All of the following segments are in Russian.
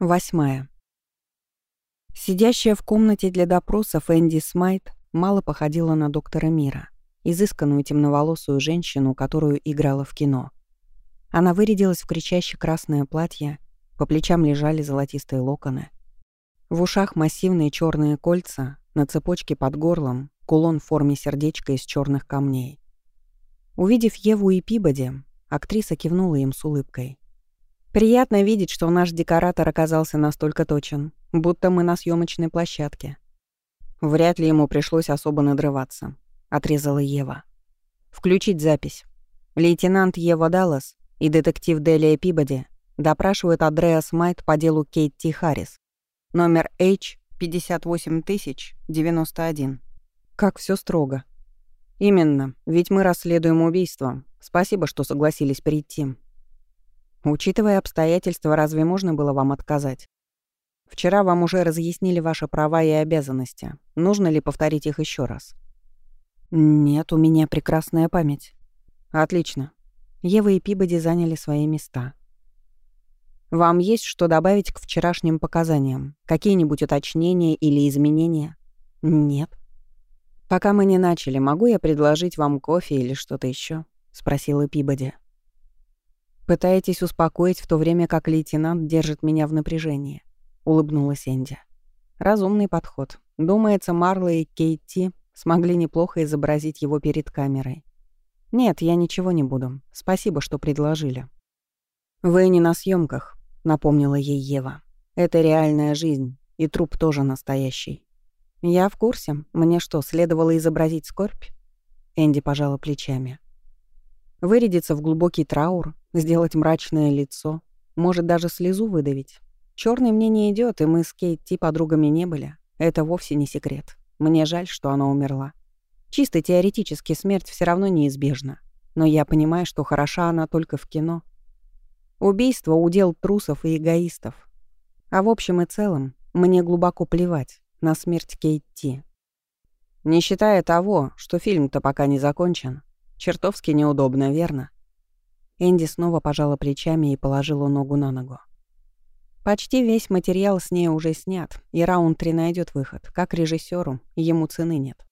Восьмая. Сидящая в комнате для допросов Энди Смайт мало походила на доктора Мира, изысканную темноволосую женщину, которую играла в кино. Она вырядилась в кричаще красное платье, по плечам лежали золотистые локоны. В ушах массивные черные кольца, на цепочке под горлом кулон в форме сердечка из черных камней. Увидев Еву и Пибоди, актриса кивнула им с улыбкой. Приятно видеть, что наш декоратор оказался настолько точен, будто мы на съемочной площадке. Вряд ли ему пришлось особо надрываться, отрезала Ева. Включить запись. Лейтенант Ева Даллас и детектив Делия Пибоди допрашивают Андреас Майт по делу Кейт Харрис. Номер H58091. Как все строго. Именно, ведь мы расследуем убийство. Спасибо, что согласились прийти. Учитывая обстоятельства, разве можно было вам отказать? Вчера вам уже разъяснили ваши права и обязанности. Нужно ли повторить их еще раз? Нет, у меня прекрасная память. Отлично. Ева и Пибоди заняли свои места. Вам есть что добавить к вчерашним показаниям? Какие-нибудь уточнения или изменения? Нет. Пока мы не начали, могу я предложить вам кофе или что-то еще? спросила Пибоди. Пытаетесь успокоить в то время, как лейтенант держит меня в напряжении», — улыбнулась Энди. «Разумный подход. Думается, Марла и Кейти смогли неплохо изобразить его перед камерой. Нет, я ничего не буду. Спасибо, что предложили». «Вы не на съемках, напомнила ей Ева. «Это реальная жизнь, и труп тоже настоящий». «Я в курсе. Мне что, следовало изобразить скорбь?» Энди пожала плечами. Вырядиться в глубокий траур, сделать мрачное лицо, может даже слезу выдавить. Черный мне не идет, и мы с Кейти подругами не были. Это вовсе не секрет. Мне жаль, что она умерла. Чисто теоретически смерть все равно неизбежна. Но я понимаю, что хороша она только в кино. Убийство — удел трусов и эгоистов. А в общем и целом, мне глубоко плевать на смерть Кейти. Не считая того, что фильм-то пока не закончен, Чертовски неудобно, верно? Энди снова пожала плечами и положила ногу на ногу. Почти весь материал с ней уже снят, и Раунтри найдет выход. Как режиссеру, ему цены нет.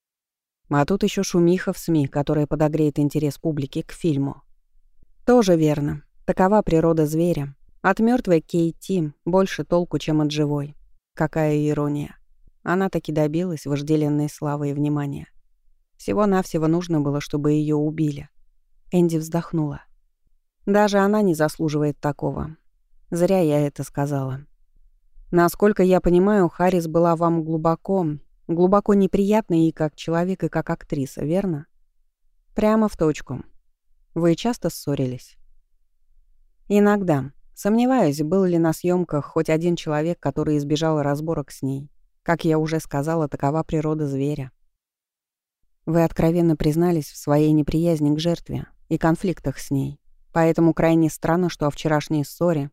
А тут еще шумиха в СМИ, которая подогреет интерес публики к фильму. Тоже верно. Такова природа зверя. От мертвой Кейти больше толку, чем от живой. Какая ирония. Она таки добилась вожделенной славы и внимания. Всего-навсего нужно было, чтобы ее убили. Энди вздохнула. Даже она не заслуживает такого. Зря я это сказала. Насколько я понимаю, Харрис была вам глубоко, глубоко неприятной и как человек, и как актриса, верно? Прямо в точку. Вы часто ссорились? Иногда. Сомневаюсь, был ли на съемках хоть один человек, который избежал разборок с ней. Как я уже сказала, такова природа зверя. Вы откровенно признались в своей неприязни к жертве и конфликтах с ней. Поэтому крайне странно, что о вчерашней ссоре,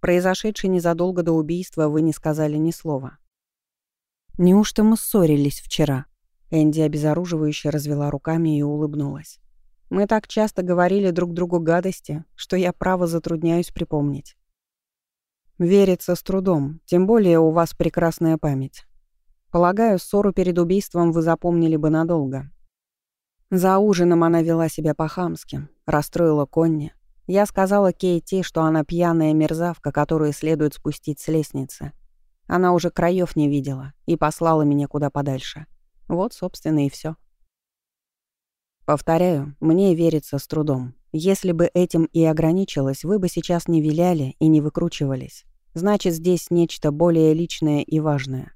произошедшей незадолго до убийства, вы не сказали ни слова. «Неужто мы ссорились вчера?» Энди обезоруживающе развела руками и улыбнулась. «Мы так часто говорили друг другу гадости, что я право затрудняюсь припомнить». «Верится с трудом, тем более у вас прекрасная память. Полагаю, ссору перед убийством вы запомнили бы надолго. За ужином она вела себя по-хамски, расстроила Конни. Я сказала Кейти, что она пьяная мерзавка, которую следует спустить с лестницы. Она уже краев не видела и послала меня куда подальше. Вот, собственно, и все. Повторяю, мне верится с трудом. Если бы этим и ограничилось, вы бы сейчас не виляли и не выкручивались. Значит, здесь нечто более личное и важное.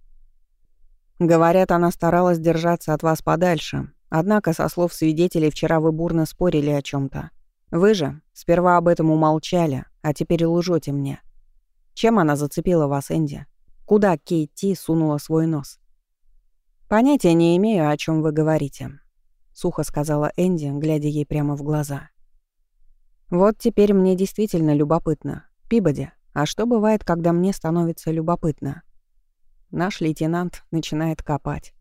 Говорят, она старалась держаться от вас подальше. Однако, со слов свидетелей, вчера вы бурно спорили о чем то Вы же сперва об этом умолчали, а теперь лжете мне. Чем она зацепила вас, Энди? Куда Кейти сунула свой нос? Понятия не имею, о чем вы говорите, сухо сказала Энди, глядя ей прямо в глаза. Вот теперь мне действительно любопытно. Пибоди, а что бывает, когда мне становится любопытно? Наш лейтенант начинает копать.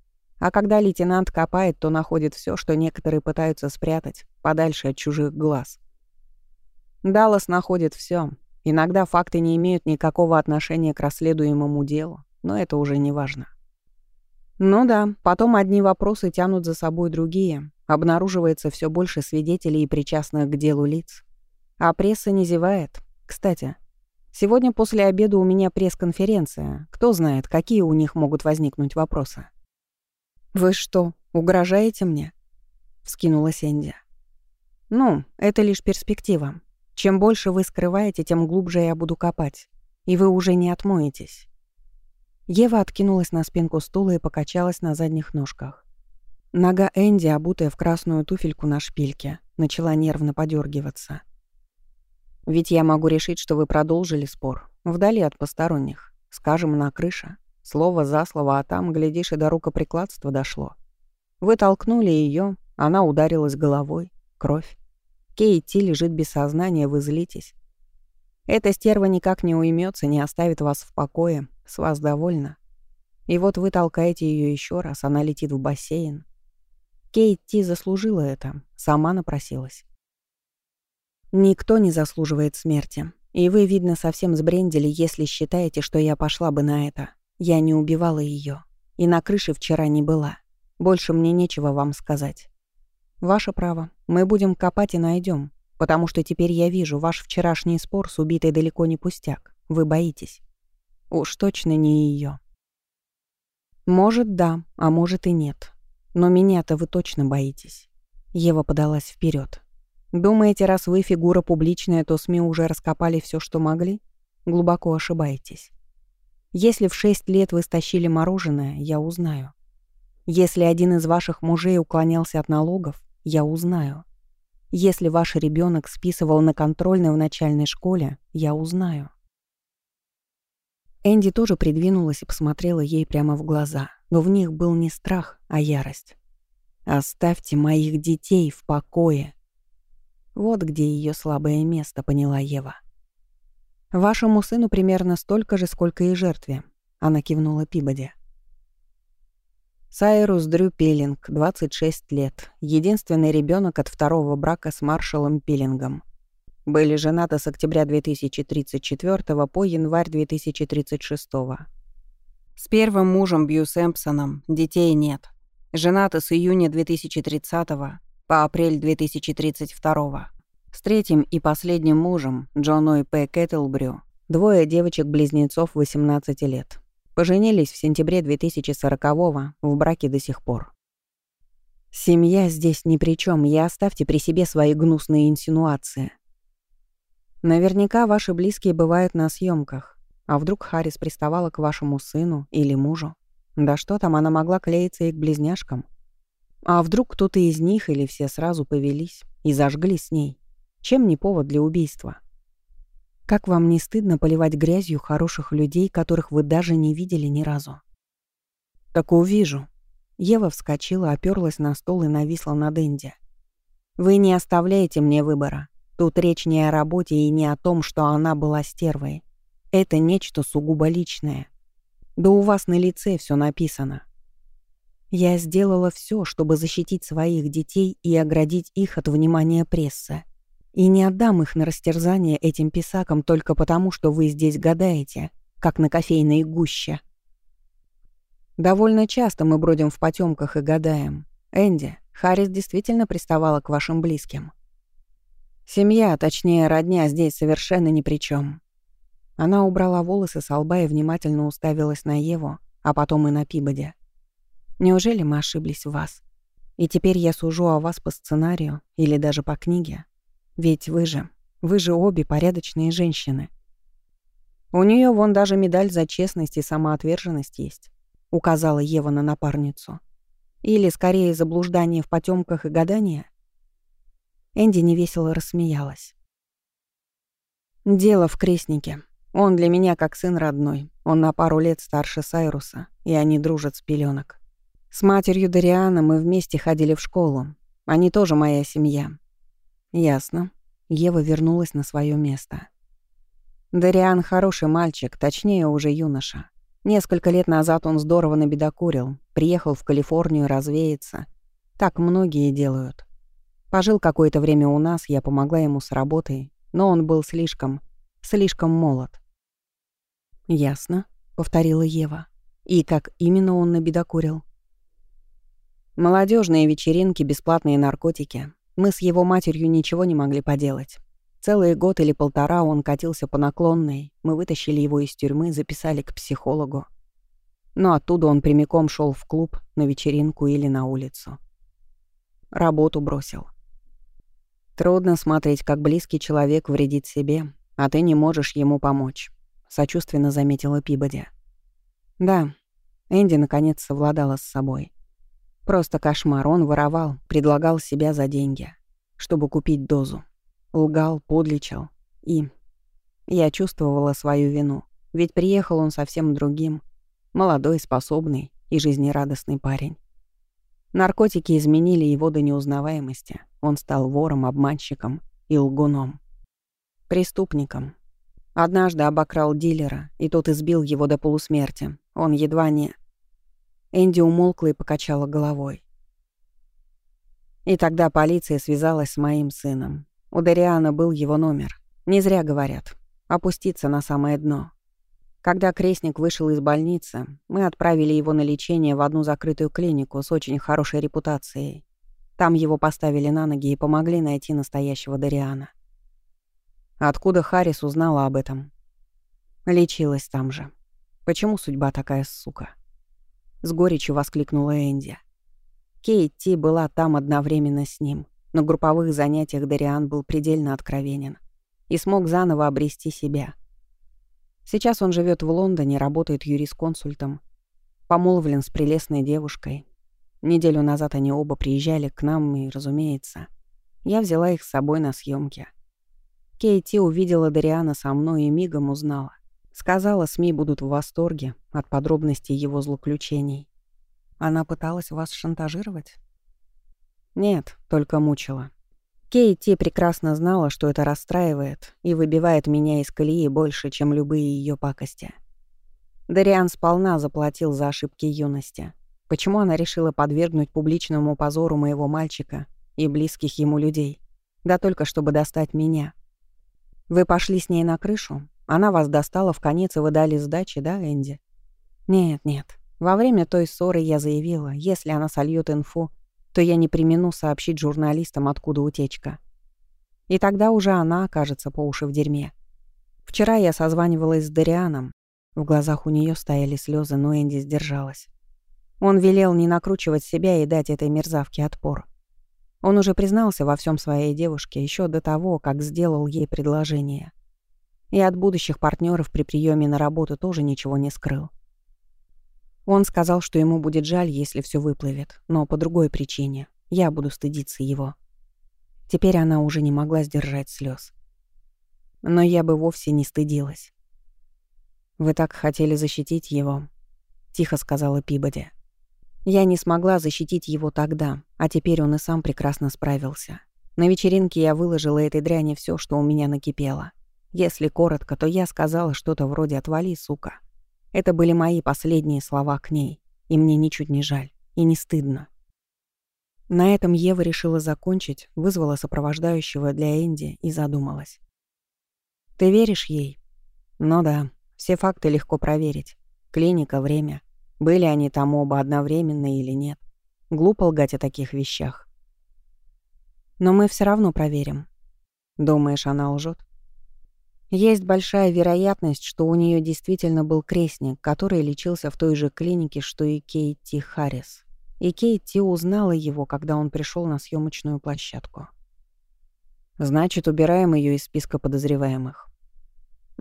А когда лейтенант копает, то находит все, что некоторые пытаются спрятать, подальше от чужих глаз. Даллас находит все, Иногда факты не имеют никакого отношения к расследуемому делу, но это уже не важно. Ну да, потом одни вопросы тянут за собой другие, обнаруживается все больше свидетелей и причастных к делу лиц. А пресса не зевает. Кстати, сегодня после обеда у меня пресс-конференция. Кто знает, какие у них могут возникнуть вопросы. «Вы что, угрожаете мне?» — вскинулась Энди. «Ну, это лишь перспектива. Чем больше вы скрываете, тем глубже я буду копать. И вы уже не отмоетесь». Ева откинулась на спинку стула и покачалась на задних ножках. Нога Энди, обутая в красную туфельку на шпильке, начала нервно подергиваться. Ведь я могу решить, что вы продолжили спор, вдали от посторонних, скажем, на крыше. Слово за слово, а там, глядишь, и до рукоприкладства дошло. Вы толкнули ее, она ударилась головой, кровь. Кейти лежит без сознания, вы злитесь. Эта стерва никак не уймется, не оставит вас в покое, с вас довольна. И вот вы толкаете ее еще раз, она летит в бассейн. Кейти заслужила это, сама напросилась. Никто не заслуживает смерти. И вы, видно, совсем сбрендили, если считаете, что я пошла бы на это. Я не убивала ее. И на крыше вчера не была. Больше мне нечего вам сказать. Ваше право. Мы будем копать и найдем, Потому что теперь я вижу, ваш вчерашний спор с убитой далеко не пустяк. Вы боитесь. Уж точно не ее. Может, да, а может и нет. Но меня-то вы точно боитесь. Ева подалась вперед. Думаете, раз вы фигура публичная, то СМИ уже раскопали все, что могли? Глубоко ошибаетесь. Если в шесть лет вы стащили мороженое, я узнаю. Если один из ваших мужей уклонялся от налогов, я узнаю. Если ваш ребенок списывал на контрольной в начальной школе, я узнаю. Энди тоже придвинулась и посмотрела ей прямо в глаза, но в них был не страх, а ярость. «Оставьте моих детей в покое», вот где ее слабое место, поняла Ева. «Вашему сыну примерно столько же, сколько и жертве», — она кивнула Пибоди. Сайрус Дрю Пиллинг, 26 лет, единственный ребенок от второго брака с маршалом Пиллингом. Были женаты с октября 2034 по январь 2036. С первым мужем Бью Сэмпсоном детей нет. Женаты с июня 2030 по апрель 2032 С третьим и последним мужем, Джоной П. Кэтлбрю, двое девочек-близнецов 18 лет. Поженились в сентябре 2040-го, в браке до сих пор. Семья здесь ни при чем, и оставьте при себе свои гнусные инсинуации. Наверняка ваши близкие бывают на съемках. А вдруг Харрис приставала к вашему сыну или мужу? Да что там, она могла клеиться и к близняшкам. А вдруг кто-то из них или все сразу повелись и зажгли с ней? Чем не повод для убийства? Как вам не стыдно поливать грязью хороших людей, которых вы даже не видели ни разу? Так увижу. Ева вскочила, оперлась на стол и нависла над Энди. Вы не оставляете мне выбора. Тут речь не о работе и не о том, что она была стервой. Это нечто сугубо личное. Да у вас на лице все написано. Я сделала все, чтобы защитить своих детей и оградить их от внимания прессы. И не отдам их на растерзание этим писакам только потому, что вы здесь гадаете, как на кофейной гуще. Довольно часто мы бродим в потемках и гадаем. Энди, Харрис действительно приставала к вашим близким. Семья, точнее родня, здесь совершенно ни при чем. Она убрала волосы с лба и внимательно уставилась на Еву, а потом и на Пибоди. Неужели мы ошиблись в вас? И теперь я сужу о вас по сценарию или даже по книге? Ведь вы же, вы же обе порядочные женщины. У нее вон даже медаль за честность и самоотверженность есть, указала Ева на напарницу. Или, скорее, заблуждание в потемках и гадания? Энди невесело рассмеялась. Дело в крестнике. Он для меня как сын родной. Он на пару лет старше Сайруса, и они дружат с пеленок. С матерью Дариана мы вместе ходили в школу. Они тоже моя семья. Ясно. Ева вернулась на свое место. Дариан хороший мальчик, точнее, уже юноша. Несколько лет назад он здорово набедокурил, приехал в Калифорнию развеяться. Так многие делают. Пожил какое-то время у нас, я помогла ему с работой, но он был слишком... Слишком молод. «Ясно», — повторила Ева. «И как именно он набедокурил?» Молодежные вечеринки, бесплатные наркотики. Мы с его матерью ничего не могли поделать. Целый год или полтора он катился по наклонной, мы вытащили его из тюрьмы, записали к психологу. Но оттуда он прямиком шел в клуб, на вечеринку или на улицу. Работу бросил. Трудно смотреть, как близкий человек вредит себе, а ты не можешь ему помочь», — сочувственно заметила Пибоди. «Да, Энди наконец совладала с собой. Просто кошмар, он воровал, предлагал себя за деньги, чтобы купить дозу. Лгал, подлечил. И я чувствовала свою вину, ведь приехал он совсем другим, молодой, способный и жизнерадостный парень. Наркотики изменили его до неузнаваемости. Он стал вором, обманщиком и лгуном. Преступником. Однажды обокрал дилера, и тот избил его до полусмерти. Он едва не... Энди умолкла и покачала головой. И тогда полиция связалась с моим сыном. У Дариана был его номер. Не зря говорят. Опуститься на самое дно. Когда крестник вышел из больницы, мы отправили его на лечение в одну закрытую клинику с очень хорошей репутацией. Там его поставили на ноги и помогли найти настоящего Дариана. Откуда Харрис узнала об этом? Лечилась там же. Почему судьба такая сука? С горечью воскликнула Энди. Кейти была там одновременно с ним. На групповых занятиях Дариан был предельно откровенен и смог заново обрести себя. Сейчас он живет в Лондоне, работает юрисконсультом, помолвлен с прелестной девушкой. Неделю назад они оба приезжали к нам, и, разумеется, я взяла их с собой на съемки. Кейти увидела Дариана со мной и мигом узнала. Сказала, СМИ будут в восторге от подробностей его злоключений. Она пыталась вас шантажировать? Нет, только мучила. Кейти прекрасно знала, что это расстраивает и выбивает меня из колеи больше, чем любые ее пакости. Дариан сполна заплатил за ошибки юности. Почему она решила подвергнуть публичному позору моего мальчика и близких ему людей? Да только чтобы достать меня. Вы пошли с ней на крышу? Она вас достала в конец и вы дали сдачи, да, Энди? Нет, нет. Во время той ссоры я заявила, если она сольет инфу, то я не примену сообщить журналистам, откуда утечка. И тогда уже она окажется по уши в дерьме. Вчера я созванивалась с Дарианом. В глазах у нее стояли слезы, но Энди сдержалась. Он велел не накручивать себя и дать этой мерзавке отпор. Он уже признался во всем своей девушке еще до того, как сделал ей предложение. И от будущих партнеров при приеме на работу тоже ничего не скрыл. Он сказал, что ему будет жаль, если все выплывет, но по другой причине. Я буду стыдиться его. Теперь она уже не могла сдержать слез. Но я бы вовсе не стыдилась. «Вы так хотели защитить его», — тихо сказала Пибоди. «Я не смогла защитить его тогда, а теперь он и сам прекрасно справился. На вечеринке я выложила этой дряни все, что у меня накипело. Если коротко, то я сказала что-то вроде «отвали, сука». Это были мои последние слова к ней, и мне ничуть не жаль, и не стыдно. На этом Ева решила закончить, вызвала сопровождающего для Энди и задумалась. «Ты веришь ей?» «Ну да, все факты легко проверить. Клиника, время. Были они там оба одновременно или нет. Глупо лгать о таких вещах. Но мы все равно проверим. Думаешь, она лжет? Есть большая вероятность, что у нее действительно был крестник, который лечился в той же клинике, что и Кейти Харрис. И Кейти узнала его, когда он пришел на съемочную площадку. Значит, убираем ее из списка подозреваемых.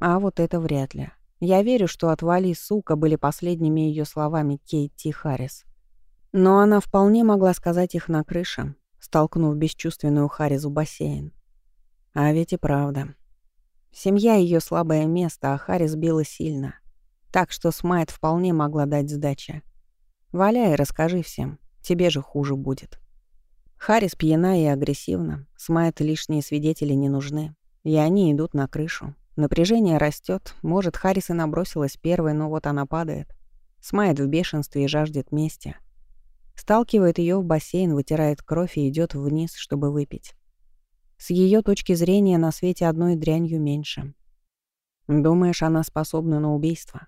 А вот это вряд ли. Я верю, что «отвали, сука» были последними ее словами Кейти Харрис. Но она вполне могла сказать их на крыше, столкнув бесчувственную Харрис в бассейн. А ведь и правда. Семья — ее слабое место, а Харрис била сильно. Так что Смайт вполне могла дать сдачи. Валяй, расскажи всем. Тебе же хуже будет. Харрис пьяна и агрессивна. Смайт лишние свидетели не нужны. И они идут на крышу. Напряжение растет. Может, Харрис и набросилась первой, но вот она падает. Смайт в бешенстве и жаждет мести. Сталкивает ее в бассейн, вытирает кровь и идет вниз, чтобы выпить. С ее точки зрения на свете одной дрянью меньше. Думаешь, она способна на убийство?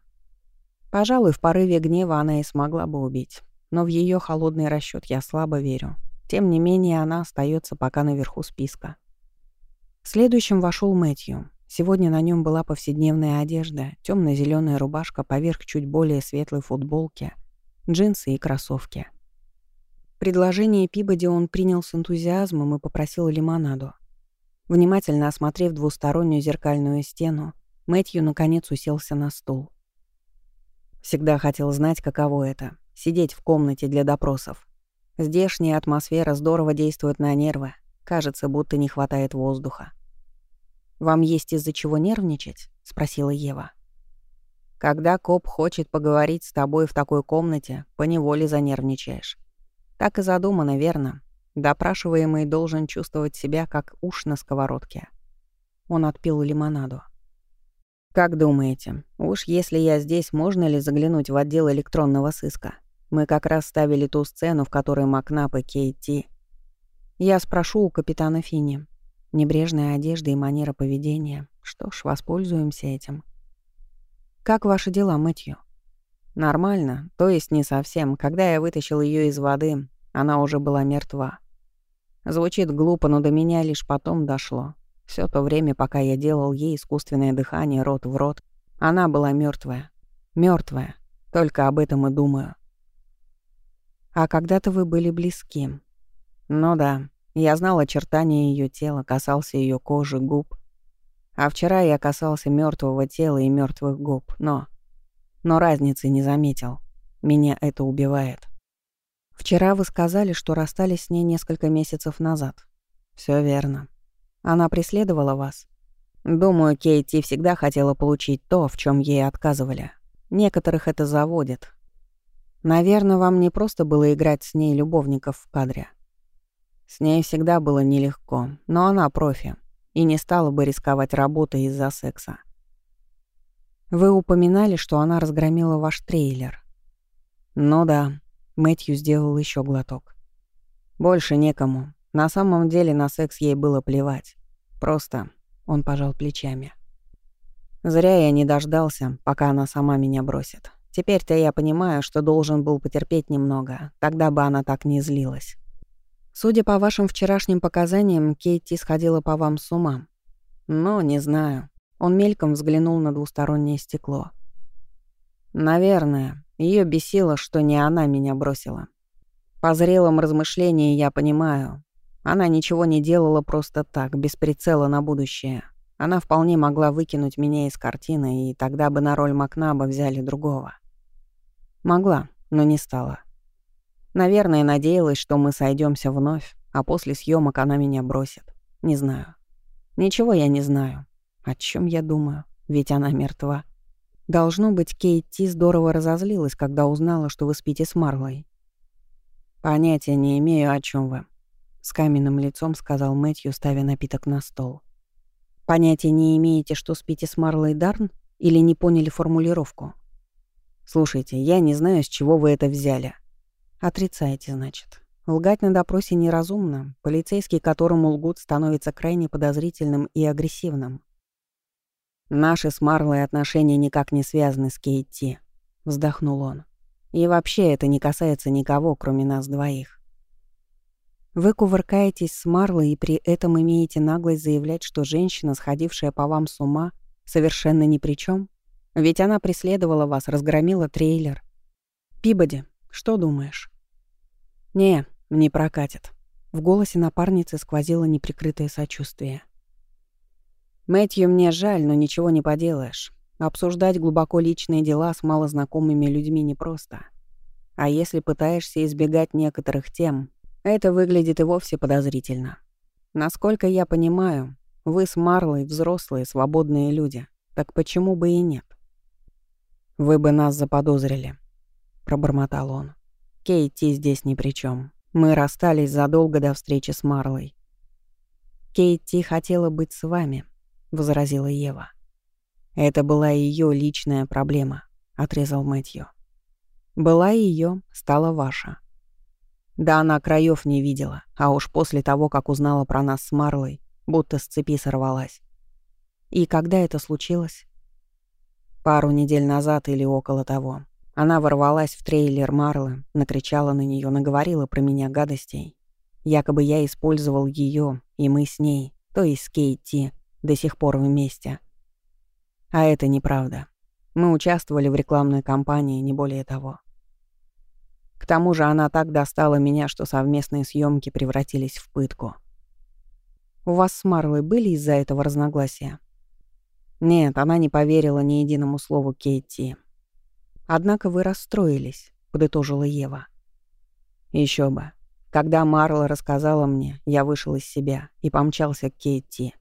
Пожалуй, в порыве гнева она и смогла бы убить. Но в ее холодный расчет я слабо верю. Тем не менее, она остается пока наверху списка. Следующим вошел Мэтью. Сегодня на нем была повседневная одежда, темно-зеленая рубашка поверх чуть более светлой футболки, джинсы и кроссовки. Предложение Пибоди он принял с энтузиазмом и попросил лимонаду. Внимательно осмотрев двустороннюю зеркальную стену, Мэтью наконец уселся на стул. Всегда хотел знать, каково это — сидеть в комнате для допросов. Здешняя атмосфера здорово действует на нервы. Кажется, будто не хватает воздуха. «Вам есть из-за чего нервничать?» — спросила Ева. «Когда коп хочет поговорить с тобой в такой комнате, поневоле занервничаешь. Так и задумано, верно. Допрашиваемый должен чувствовать себя, как уж на сковородке». Он отпил лимонаду. «Как думаете, уж если я здесь, можно ли заглянуть в отдел электронного сыска? Мы как раз ставили ту сцену, в которой Макнап и Кейти...» «Я спрошу у капитана Финни. Небрежная одежда и манера поведения. Что ж, воспользуемся этим». «Как ваши дела, Мэтью?» «Нормально, то есть не совсем. Когда я вытащил ее из воды, она уже была мертва. Звучит глупо, но до меня лишь потом дошло. Все то время, пока я делал ей искусственное дыхание рот в рот, она была мертвая. Мертвая. Только об этом и думаю. А когда-то вы были близки. Ну да, я знал очертания ее тела, касался ее кожи, губ. А вчера я касался мертвого тела и мертвых губ, но... Но разницы не заметил. Меня это убивает. Вчера вы сказали, что расстались с ней несколько месяцев назад. Все верно. Она преследовала вас? Думаю, Кейти всегда хотела получить то, в чем ей отказывали. Некоторых это заводит. Наверное, вам не просто было играть с ней любовников в кадре. С ней всегда было нелегко, но она профи и не стала бы рисковать работой из-за секса. Вы упоминали, что она разгромила ваш трейлер. Ну да, Мэтью сделал еще глоток. Больше некому. На самом деле на секс ей было плевать. Просто он пожал плечами. Зря я не дождался, пока она сама меня бросит. Теперь-то я понимаю, что должен был потерпеть немного, тогда бы она так не злилась. Судя по вашим вчерашним показаниям, Кейти сходила по вам с ума. Ну, не знаю. Он мельком взглянул на двустороннее стекло. Наверное, ее бесило, что не она меня бросила. По зрелым размышлениям я понимаю, она ничего не делала просто так, без прицела на будущее. Она вполне могла выкинуть меня из картины, и тогда бы на роль Макнаба взяли другого. Могла, но не стала. Наверное, надеялась, что мы сойдемся вновь, а после съемок она меня бросит. Не знаю. Ничего я не знаю. О чем я думаю? Ведь она мертва. Должно быть, Кейти здорово разозлилась, когда узнала, что вы спите с Марлой. Понятия не имею, о чем вы. С каменным лицом сказал Мэтью, ставя напиток на стол. «Понятия не имеете, что спите с Марлой Дарн? Или не поняли формулировку?» «Слушайте, я не знаю, с чего вы это взяли». «Отрицаете, значит. Лгать на допросе неразумно. Полицейский, которому лгут, становится крайне подозрительным и агрессивным». «Наши с Марлой отношения никак не связаны с Кейти», — вздохнул он. «И вообще это не касается никого, кроме нас двоих. Вы кувыркаетесь с Марлой и при этом имеете наглость заявлять, что женщина, сходившая по вам с ума, совершенно ни при чем? Ведь она преследовала вас, разгромила трейлер. Пибоди, что думаешь? Не, не прокатит. В голосе напарницы сквозило неприкрытое сочувствие. Мэтью мне жаль, но ничего не поделаешь. Обсуждать глубоко личные дела с малознакомыми людьми непросто. А если пытаешься избегать некоторых тем, это выглядит и вовсе подозрительно. Насколько я понимаю, вы с Марлой взрослые, свободные люди. Так почему бы и нет? Вы бы нас заподозрили, пробормотал он. Кейти здесь ни при чем. Мы расстались задолго до встречи с Марлой. Кейти хотела быть с вами, возразила Ева. Это была ее личная проблема, отрезал Мэтью. Была ее, стала ваша. Да она краев не видела, а уж после того, как узнала про нас с Марлой, будто с цепи сорвалась. И когда это случилось? Пару недель назад или около того. Она ворвалась в трейлер Марлы, накричала на нее, наговорила про меня гадостей. Якобы я использовал ее, и мы с ней, то есть с Кейти, до сих пор вместе. А это неправда. Мы участвовали в рекламной кампании, не более того. К тому же она так достала меня, что совместные съемки превратились в пытку. У вас с Марлой были из-за этого разногласия? Нет, она не поверила ни единому слову Кейти. Однако вы расстроились, подытожила Ева. Еще бы. Когда Марла рассказала мне, я вышел из себя и помчался к Кейти.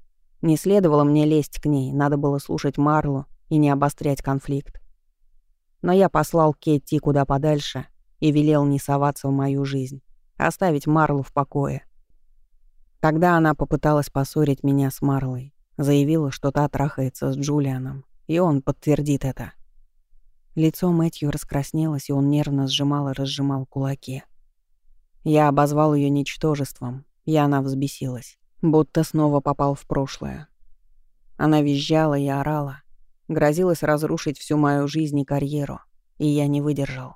Не следовало мне лезть к ней, надо было слушать Марлу и не обострять конфликт. Но я послал Кетти куда подальше и велел не соваться в мою жизнь, оставить Марлу в покое. Тогда она попыталась поссорить меня с Марлой, заявила, что та трахается с Джулианом, и он подтвердит это. Лицо Мэтью раскраснелось, и он нервно сжимал и разжимал кулаки. Я обозвал ее ничтожеством, и она взбесилась, будто снова попал в прошлое. Она визжала и орала, Грозилась разрушить всю мою жизнь и карьеру, и я не выдержал.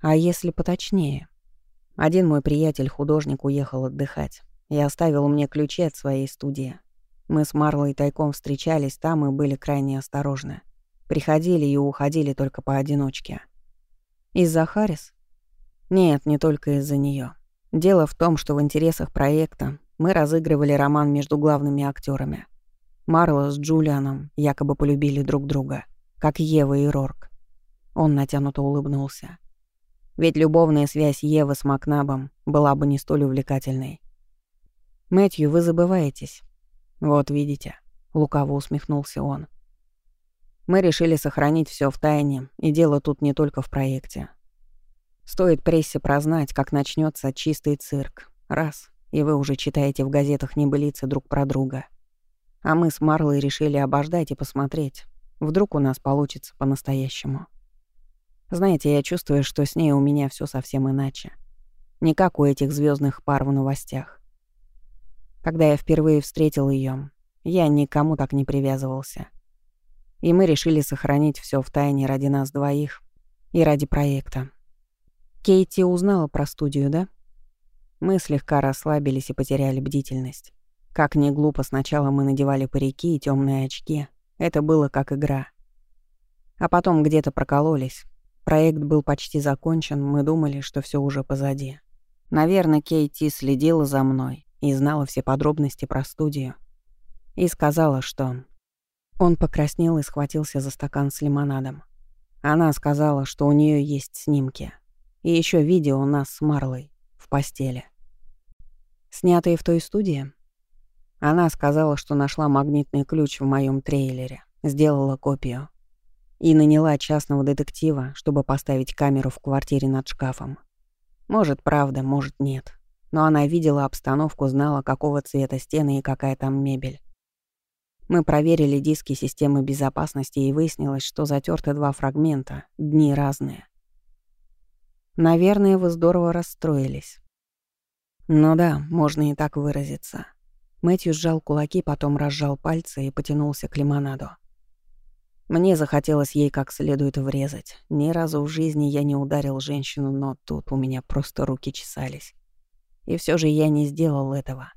А если поточнее? Один мой приятель-художник уехал отдыхать и оставил мне ключи от своей студии. Мы с Марлой тайком встречались там и были крайне осторожны. Приходили и уходили только поодиночке. Из-за Харрис? Нет, не только из-за нее. Дело в том, что в интересах проекта мы разыгрывали роман между главными актерами. Марло с Джулианом якобы полюбили друг друга, как Ева и Рорк. Он натянуто улыбнулся. Ведь любовная связь Евы с Макнабом была бы не столь увлекательной. «Мэтью, вы забываетесь». «Вот видите», — лукаво усмехнулся он. «Мы решили сохранить все в тайне, и дело тут не только в проекте. Стоит прессе прознать, как начнется чистый цирк. Раз, и вы уже читаете в газетах небылицы друг про друга. А мы с Марлой решили обождать и посмотреть. Вдруг у нас получится по-настоящему. Знаете, я чувствую, что с ней у меня все совсем иначе. Не как у этих звездных пар в новостях. Когда я впервые встретил ее, я никому так не привязывался. И мы решили сохранить все в тайне ради нас двоих и ради проекта. Кейти узнала про студию, да? Мы слегка расслабились и потеряли бдительность. Как ни глупо, сначала мы надевали парики и темные очки. Это было как игра. А потом где-то прокололись. Проект был почти закончен, мы думали, что все уже позади. Наверное, Кейти следила за мной и знала все подробности про студию. И сказала, что... Он покраснел и схватился за стакан с лимонадом. Она сказала, что у нее есть снимки. И еще видео у нас с Марлой постели. Снятые в той студии? Она сказала, что нашла магнитный ключ в моем трейлере, сделала копию и наняла частного детектива, чтобы поставить камеру в квартире над шкафом. Может, правда, может, нет. Но она видела обстановку, знала, какого цвета стены и какая там мебель. Мы проверили диски системы безопасности и выяснилось, что затерты два фрагмента, дни разные. Наверное, вы здорово расстроились. Ну да, можно и так выразиться. Мэтью сжал кулаки, потом разжал пальцы и потянулся к лимонаду. Мне захотелось ей как следует врезать. Ни разу в жизни я не ударил женщину, но тут у меня просто руки чесались. И все же я не сделал этого.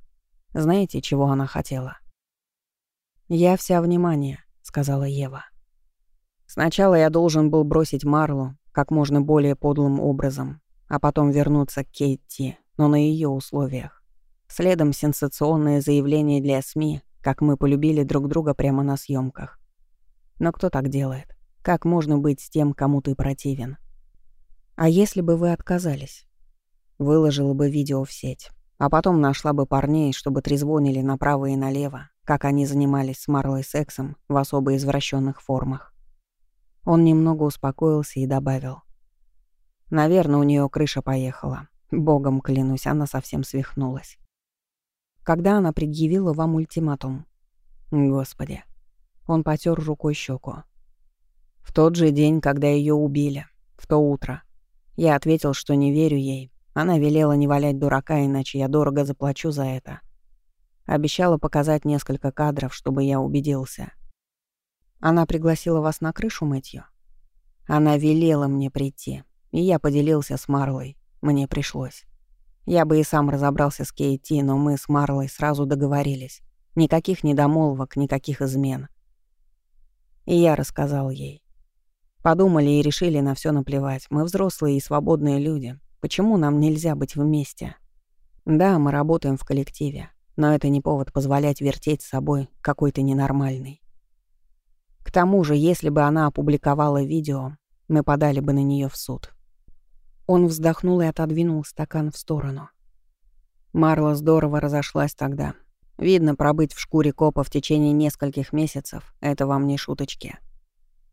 Знаете, чего она хотела? «Я вся внимание», — сказала Ева. «Сначала я должен был бросить Марлу как можно более подлым образом, а потом вернуться к Кейти, но на ее условиях. Следом сенсационное заявление для СМИ, как мы полюбили друг друга прямо на съемках. Но кто так делает? Как можно быть с тем, кому ты противен? А если бы вы отказались? Выложила бы видео в сеть, а потом нашла бы парней, чтобы трезвонили направо и налево, как они занимались с Марлой сексом в особо извращенных формах. Он немного успокоился и добавил. Наверное, у нее крыша поехала. Богом клянусь, она совсем свихнулась когда она предъявила вам ультиматум. Господи. Он потер рукой щеку. В тот же день, когда ее убили, в то утро, я ответил, что не верю ей. Она велела не валять дурака, иначе я дорого заплачу за это. Обещала показать несколько кадров, чтобы я убедился. Она пригласила вас на крышу, Мэтью? Она велела мне прийти, и я поделился с Марлой. Мне пришлось. Я бы и сам разобрался с Кейти, но мы с Марлой сразу договорились. Никаких недомолвок, никаких измен. И я рассказал ей. Подумали и решили на все наплевать. Мы взрослые и свободные люди. Почему нам нельзя быть вместе? Да, мы работаем в коллективе, но это не повод позволять вертеть с собой какой-то ненормальный. К тому же, если бы она опубликовала видео, мы подали бы на нее в суд. Он вздохнул и отодвинул стакан в сторону. Марла здорово разошлась тогда. Видно, пробыть в шкуре копа в течение нескольких месяцев — это вам не шуточки.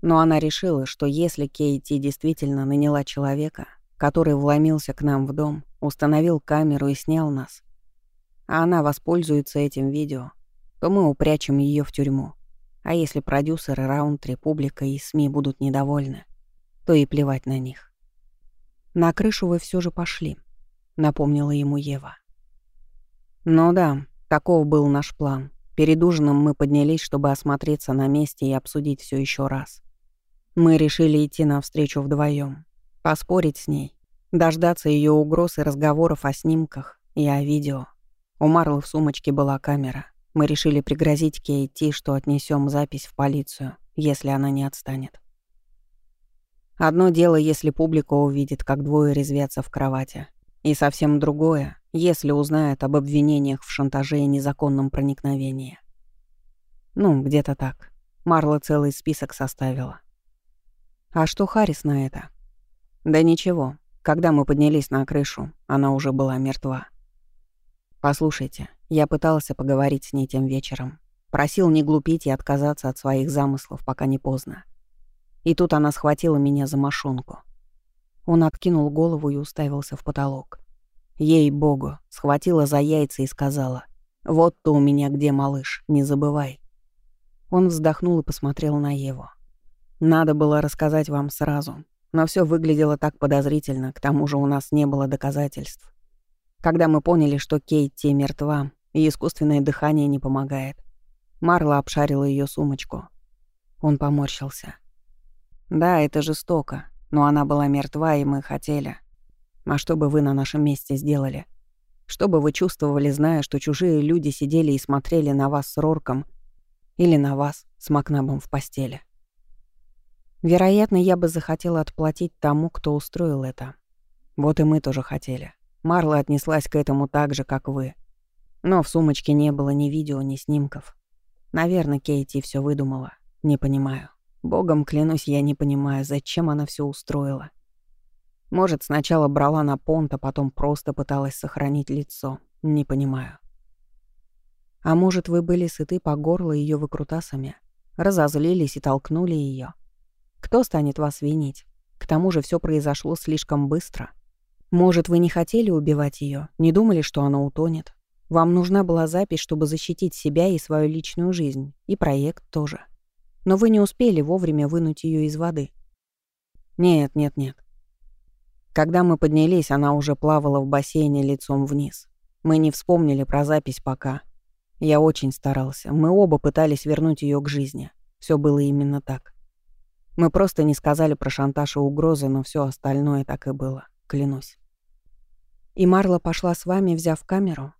Но она решила, что если Кейти действительно наняла человека, который вломился к нам в дом, установил камеру и снял нас, а она воспользуется этим видео, то мы упрячем ее в тюрьму. А если продюсеры Раунд Република и СМИ будут недовольны, то и плевать на них. «На крышу вы все же пошли», — напомнила ему Ева. «Ну да, таков был наш план. Перед ужином мы поднялись, чтобы осмотреться на месте и обсудить все еще раз. Мы решили идти навстречу вдвоем, поспорить с ней, дождаться ее угроз и разговоров о снимках и о видео. У Марлы в сумочке была камера. Мы решили пригрозить Кейти, что отнесем запись в полицию, если она не отстанет. Одно дело, если публика увидит, как двое резвятся в кровати. И совсем другое, если узнает об обвинениях в шантаже и незаконном проникновении. Ну, где-то так. Марла целый список составила. А что Харрис на это? Да ничего. Когда мы поднялись на крышу, она уже была мертва. Послушайте, я пытался поговорить с ней тем вечером. Просил не глупить и отказаться от своих замыслов, пока не поздно. И тут она схватила меня за мошонку. Он откинул голову и уставился в потолок. Ей-богу, схватила за яйца и сказала, «Вот то у меня где, малыш, не забывай». Он вздохнул и посмотрел на Еву. «Надо было рассказать вам сразу, но все выглядело так подозрительно, к тому же у нас не было доказательств. Когда мы поняли, что Кейти мертва и искусственное дыхание не помогает, Марла обшарила ее сумочку. Он поморщился. «Да, это жестоко, но она была мертва, и мы хотели. А что бы вы на нашем месте сделали? Что бы вы чувствовали, зная, что чужие люди сидели и смотрели на вас с Рорком или на вас с Макнабом в постели?» Вероятно, я бы захотела отплатить тому, кто устроил это. Вот и мы тоже хотели. Марла отнеслась к этому так же, как вы. Но в сумочке не было ни видео, ни снимков. Наверное, Кейти все выдумала. Не понимаю. Богом клянусь, я не понимаю, зачем она все устроила. Может, сначала брала на понт, а потом просто пыталась сохранить лицо. Не понимаю. А может, вы были сыты по горло ее выкрутасами, разозлились и толкнули ее. Кто станет вас винить? К тому же все произошло слишком быстро — может, вы не хотели убивать ее, не думали, что она утонет? Вам нужна была запись, чтобы защитить себя и свою личную жизнь, и проект тоже. Но вы не успели вовремя вынуть ее из воды. Нет, нет, нет. Когда мы поднялись, она уже плавала в бассейне лицом вниз. Мы не вспомнили про запись пока. Я очень старался. Мы оба пытались вернуть ее к жизни. Все было именно так. Мы просто не сказали про шантаж и угрозы, но все остальное так и было, клянусь. И Марла пошла с вами, взяв камеру?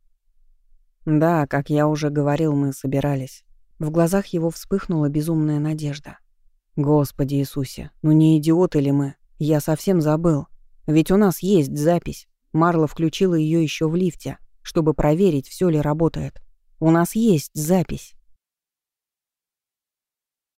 Да, как я уже говорил, мы собирались. В глазах его вспыхнула безумная надежда. Господи Иисусе, ну не идиоты ли мы? Я совсем забыл. Ведь у нас есть запись. Марла включила ее еще в лифте, чтобы проверить, все ли работает. У нас есть запись.